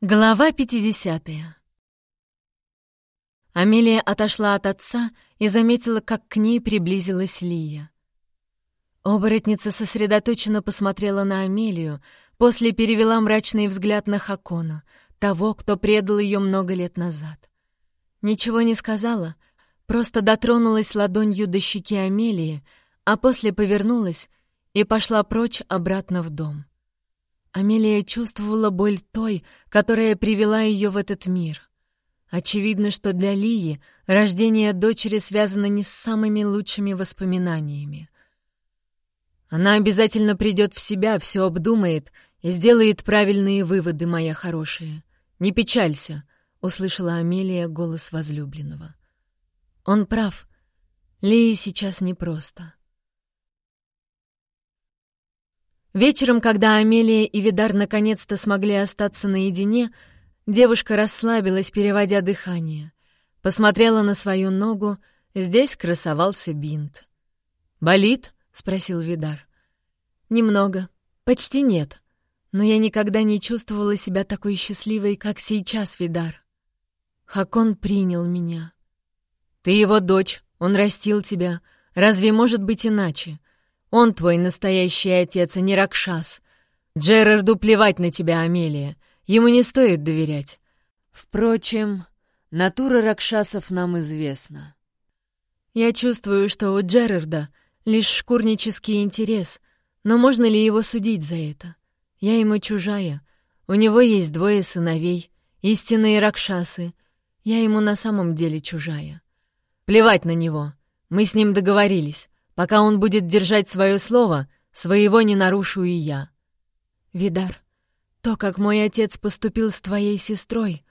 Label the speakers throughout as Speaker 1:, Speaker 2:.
Speaker 1: Глава 50 Амелия отошла от отца и заметила, как к ней приблизилась Лия. Оборотница сосредоточенно посмотрела на Амелию, после перевела мрачный взгляд на Хакона, того, кто предал ее много лет назад. Ничего не сказала, просто дотронулась ладонью до щеки Амелии, а после повернулась и пошла прочь обратно в дом. Амелия чувствовала боль той, которая привела ее в этот мир. Очевидно, что для Лии рождение дочери связано не с самыми лучшими воспоминаниями. Она обязательно придет в себя, все обдумает и сделает правильные выводы, моя хорошая. Не печалься, — услышала Амелия голос возлюбленного. Он прав. Лии сейчас непросто. Вечером, когда Амелия и Видар наконец-то смогли остаться наедине, девушка расслабилась, переводя дыхание. Посмотрела на свою ногу, здесь красовался бинт. «Болит?» — спросил Видар. «Немного. Почти нет. Но я никогда не чувствовала себя такой счастливой, как сейчас, Видар. Хакон принял меня. Ты его дочь, он растил тебя. Разве может быть иначе? Он твой настоящий отец, а не Ракшас. Джерарду плевать на тебя, Амелия. Ему не стоит доверять. Впрочем, натура Ракшасов нам известна. Я чувствую, что у Джерарда лишь шкурнический интерес, но можно ли его судить за это? Я ему чужая. У него есть двое сыновей, истинные Ракшасы. Я ему на самом деле чужая. Плевать на него. Мы с ним договорились. Пока он будет держать свое слово, своего не нарушу и я. Видар, то, как мой отец поступил с твоей сестрой,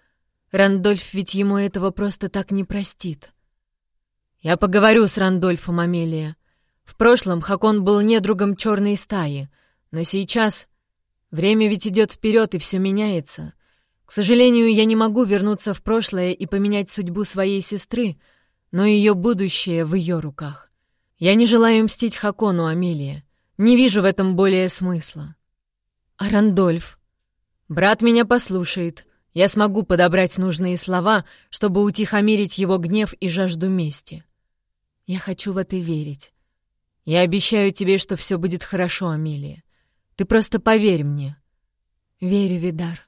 Speaker 1: Рандольф ведь ему этого просто так не простит. Я поговорю с Рандольфом, Амелия. В прошлом Хакон был недругом черной стаи, но сейчас время ведь идет вперед и все меняется. К сожалению, я не могу вернуться в прошлое и поменять судьбу своей сестры, но ее будущее в ее руках. Я не желаю мстить Хакону, Амелия. Не вижу в этом более смысла. А Рандольф? Брат меня послушает. Я смогу подобрать нужные слова, чтобы утихомирить его гнев и жажду мести. Я хочу в это верить. Я обещаю тебе, что все будет хорошо, Амелия. Ты просто поверь мне. Верю, Видар.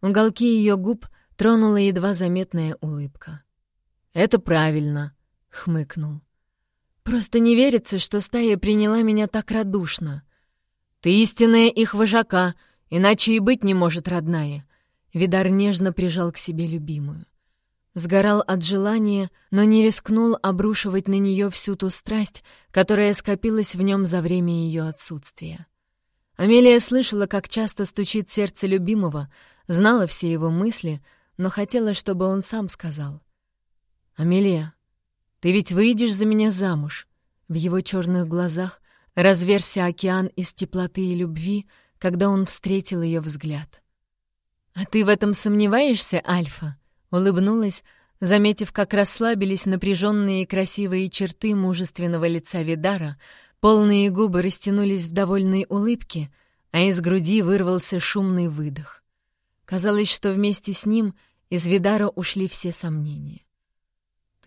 Speaker 1: Уголки ее губ тронула едва заметная улыбка. «Это правильно», — хмыкнул. Просто не верится, что стая приняла меня так радушно. Ты истинная их вожака, иначе и быть не может, родная. Видар нежно прижал к себе любимую. Сгорал от желания, но не рискнул обрушивать на нее всю ту страсть, которая скопилась в нем за время ее отсутствия. Амелия слышала, как часто стучит сердце любимого, знала все его мысли, но хотела, чтобы он сам сказал. «Амелия, ты ведь выйдешь за меня замуж?» В его черных глазах разверся океан из теплоты и любви, когда он встретил ее взгляд. «А ты в этом сомневаешься, Альфа?» — улыбнулась, заметив, как расслабились напряженные красивые черты мужественного лица Видара, полные губы растянулись в довольной улыбке, а из груди вырвался шумный выдох. Казалось, что вместе с ним из Видара ушли все сомнения.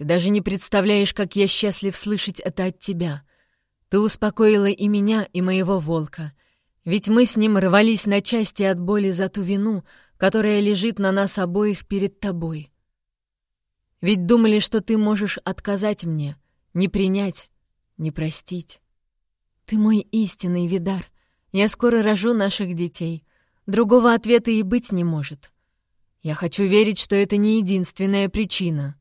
Speaker 1: Ты даже не представляешь, как я счастлив слышать это от тебя. Ты успокоила и меня, и моего волка. Ведь мы с ним рвались на части от боли за ту вину, которая лежит на нас обоих перед тобой. Ведь думали, что ты можешь отказать мне, не принять, не простить. Ты мой истинный Видар. Я скоро рожу наших детей. Другого ответа и быть не может. Я хочу верить, что это не единственная причина.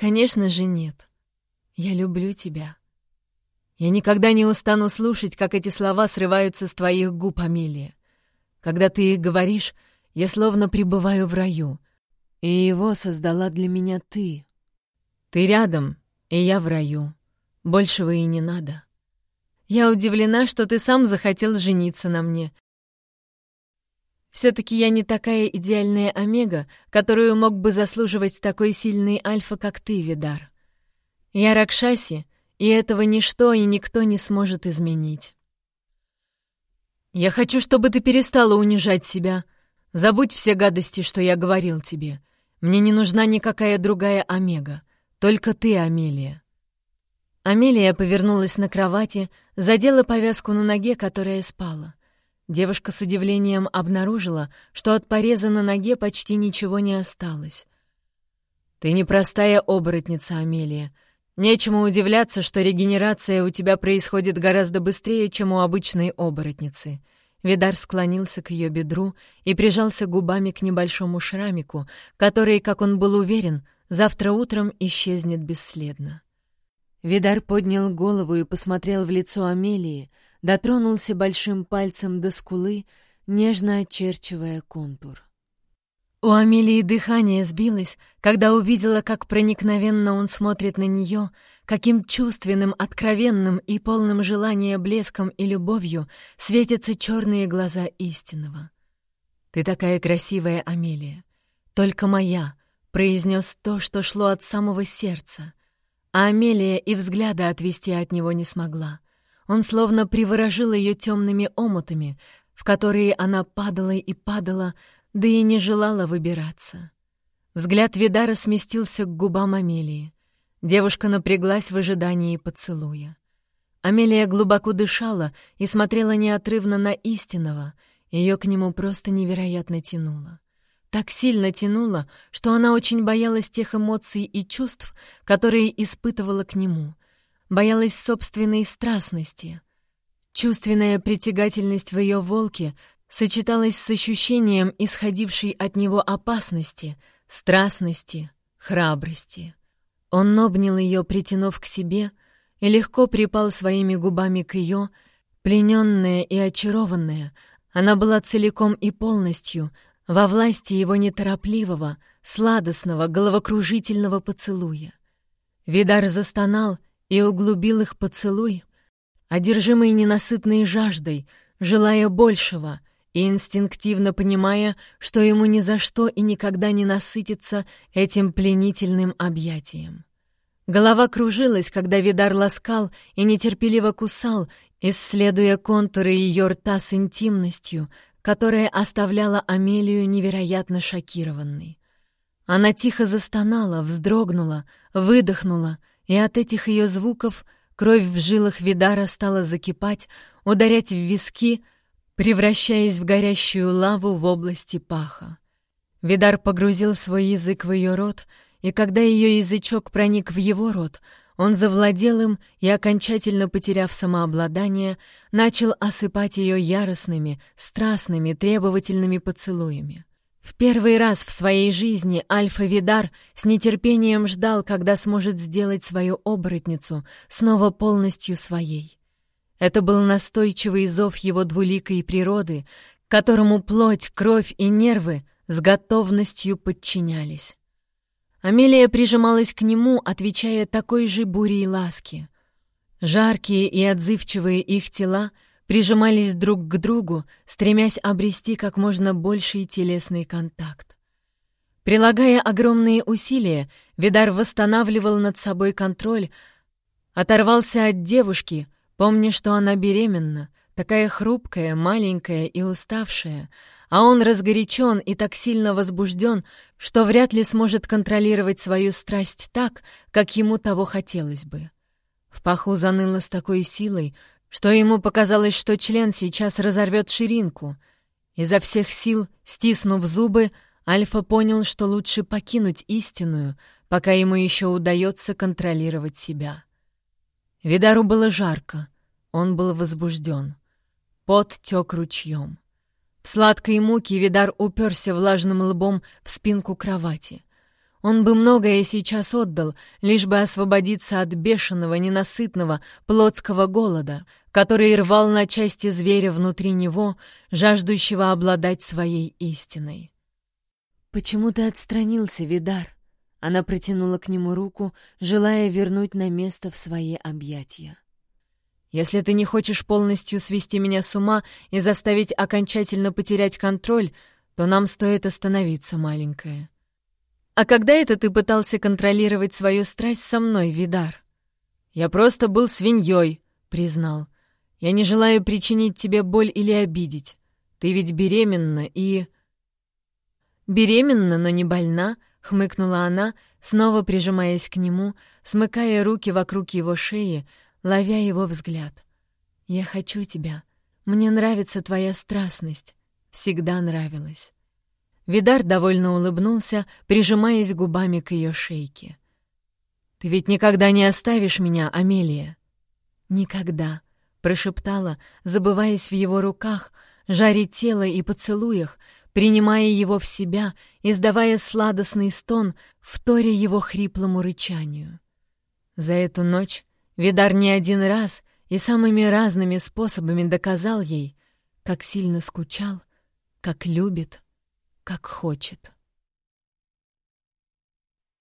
Speaker 1: Конечно же, нет. Я люблю тебя. Я никогда не устану слушать, как эти слова срываются с твоих губ, Амелия. Когда ты их говоришь, я словно пребываю в раю. И его создала для меня ты. Ты рядом, и я в раю. Большего и не надо. Я удивлена, что ты сам захотел жениться на мне, все-таки я не такая идеальная омега, которую мог бы заслуживать такой сильный альфа, как ты, Видар. Я Ракшаси, и этого ничто и никто не сможет изменить. Я хочу, чтобы ты перестала унижать себя. Забудь все гадости, что я говорил тебе. Мне не нужна никакая другая Омега. Только ты, Амелия». Амелия повернулась на кровати, задела повязку на ноге, которая спала. Девушка с удивлением обнаружила, что от пореза на ноге почти ничего не осталось. «Ты непростая оборотница, Амелия. Нечему удивляться, что регенерация у тебя происходит гораздо быстрее, чем у обычной оборотницы». Видар склонился к ее бедру и прижался губами к небольшому шрамику, который, как он был уверен, завтра утром исчезнет бесследно. Видар поднял голову и посмотрел в лицо Амелии, дотронулся большим пальцем до скулы, нежно очерчивая контур. У Амелии дыхание сбилось, когда увидела, как проникновенно он смотрит на нее, каким чувственным, откровенным и полным желания блеском и любовью светятся черные глаза истинного. «Ты такая красивая, Амелия! Только моя!» — произнес то, что шло от самого сердца. А Амелия и взгляда отвести от него не смогла. Он словно приворожил ее темными омутами, в которые она падала и падала, да и не желала выбираться. Взгляд Видара сместился к губам Амелии. Девушка напряглась в ожидании поцелуя. Амелия глубоко дышала и смотрела неотрывно на истинного, ее к нему просто невероятно тянуло. Так сильно тянуло, что она очень боялась тех эмоций и чувств, которые испытывала к нему. Боялась собственной страстности. Чувственная притягательность в ее волке сочеталась с ощущением исходившей от него опасности, страстности, храбрости. Он обнял ее, притянув к себе, и легко припал своими губами к ее, плененная и очарованная, она была целиком и полностью во власти его неторопливого, сладостного, головокружительного поцелуя. Видар застонал и углубил их поцелуй, одержимый ненасытной жаждой, желая большего — и инстинктивно понимая, что ему ни за что и никогда не насытится этим пленительным объятием. Голова кружилась, когда Видар ласкал и нетерпеливо кусал, исследуя контуры ее рта с интимностью, которая оставляла Амелию невероятно шокированной. Она тихо застонала, вздрогнула, выдохнула, и от этих ее звуков кровь в жилах Видара стала закипать, ударять в виски, превращаясь в горящую лаву в области паха. Видар погрузил свой язык в ее рот, и когда ее язычок проник в его рот, он завладел им и, окончательно потеряв самообладание, начал осыпать ее яростными, страстными, требовательными поцелуями. В первый раз в своей жизни Альфа-Видар с нетерпением ждал, когда сможет сделать свою оборотницу снова полностью своей. Это был настойчивый зов его двуликой природы, которому плоть, кровь и нервы с готовностью подчинялись. Амелия прижималась к нему, отвечая такой же бурей ласки. Жаркие и отзывчивые их тела прижимались друг к другу, стремясь обрести как можно больший телесный контакт. Прилагая огромные усилия, Видар восстанавливал над собой контроль, оторвался от девушки — Помня, что она беременна, такая хрупкая, маленькая и уставшая, а он разгорячен и так сильно возбужден, что вряд ли сможет контролировать свою страсть так, как ему того хотелось бы. В паху заныло с такой силой, что ему показалось, что член сейчас разорвет ширинку. Изо всех сил, стиснув зубы, Альфа понял, что лучше покинуть истинную, пока ему еще удается контролировать себя. Видару было жарко, он был возбужден. Пот тек ручьем. В сладкой муке Видар уперся влажным лбом в спинку кровати. Он бы многое сейчас отдал, лишь бы освободиться от бешеного, ненасытного, плотского голода, который рвал на части зверя внутри него, жаждущего обладать своей истиной. «Почему ты отстранился, Видар?» Она протянула к нему руку, желая вернуть на место в свои объятия. «Если ты не хочешь полностью свести меня с ума и заставить окончательно потерять контроль, то нам стоит остановиться, маленькая». «А когда это ты пытался контролировать свою страсть со мной, Видар?» «Я просто был свиньей», — признал. «Я не желаю причинить тебе боль или обидеть. Ты ведь беременна и...» «Беременна, но не больна», — хмыкнула она, снова прижимаясь к нему, смыкая руки вокруг его шеи, ловя его взгляд. «Я хочу тебя. Мне нравится твоя страстность. Всегда нравилась». Видар довольно улыбнулся, прижимаясь губами к ее шейке. «Ты ведь никогда не оставишь меня, Амелия?» «Никогда», — прошептала, забываясь в его руках, жаре тело и поцелуях, принимая его в себя, издавая сладостный стон, вторя его хриплому рычанию. За эту ночь Видар не один раз и самыми разными способами доказал ей, как сильно скучал, как любит, как хочет.